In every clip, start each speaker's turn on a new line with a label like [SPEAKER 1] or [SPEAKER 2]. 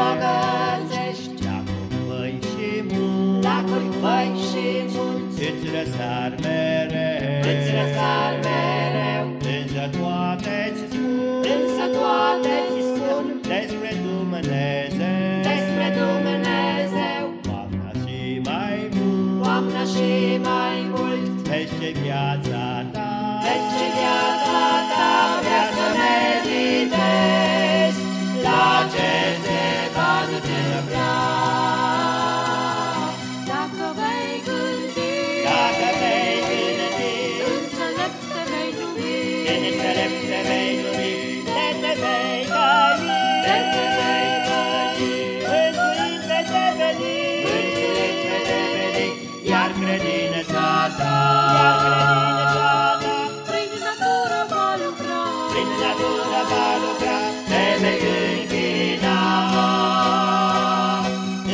[SPEAKER 1] îmbogățești. Lacuri voi și mulți,
[SPEAKER 2] Lacuri voi și mulți
[SPEAKER 1] îți răsar mereu,
[SPEAKER 2] îți răsar mereu,
[SPEAKER 1] Însă toate ți spun,
[SPEAKER 2] însă toate ți spun.
[SPEAKER 1] Despre Dumnezeu,
[SPEAKER 2] despre Dumnezeu.
[SPEAKER 1] Doamna și mai mult,
[SPEAKER 2] Doamna și mai mult,
[SPEAKER 1] vezi ce viața ta,
[SPEAKER 2] vezi ce viața ta. Vrea să meditezi, înțelept te vei numi,
[SPEAKER 1] de te vei căi,
[SPEAKER 2] de te vei căi,
[SPEAKER 1] mântuit vei deveni,
[SPEAKER 2] mântuit vei deveni,
[SPEAKER 1] iar credința ta, iar credința ta,
[SPEAKER 2] prin natură va lucra,
[SPEAKER 1] prin natură va lucra, te vei închina.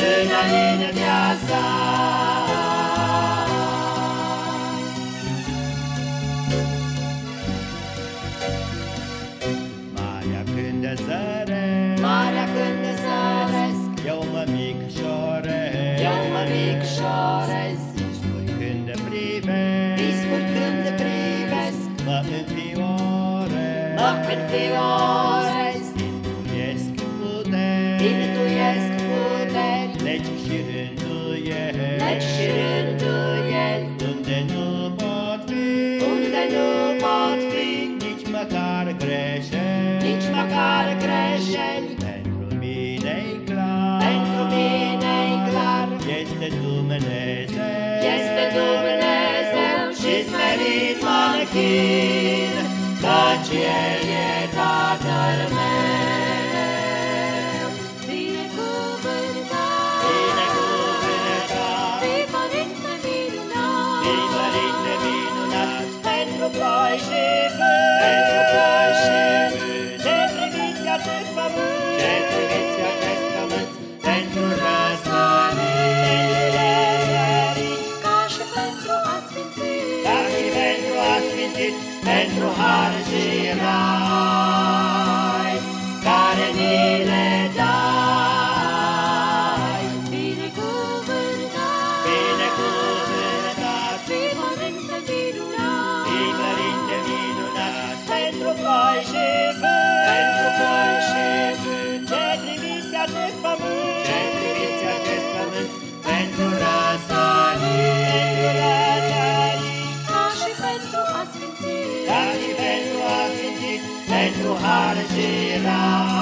[SPEAKER 1] Înaintea sa. Mă micșorez,
[SPEAKER 2] eu mă micșorez,
[SPEAKER 1] Discuri când privesc,
[SPEAKER 2] Discuri când privesc,
[SPEAKER 1] mă înfiorez,
[SPEAKER 2] mă înfiorez,
[SPEAKER 1] Intuiesc puteri,
[SPEAKER 2] Intuiesc puteri,
[SPEAKER 1] legi și rânduieli,
[SPEAKER 2] legi și rânduieli,
[SPEAKER 1] unde nu pot fi,
[SPEAKER 2] unde nu pot fi,
[SPEAKER 1] nici măcar greșeli, este Dumnezeu,
[SPEAKER 2] este Dumnezeu și smerit mă închin, căci El e Tatăl meu.
[SPEAKER 1] Sfințit, pentru har și rai, care ni
[SPEAKER 2] sfinți,
[SPEAKER 1] ca și pentru a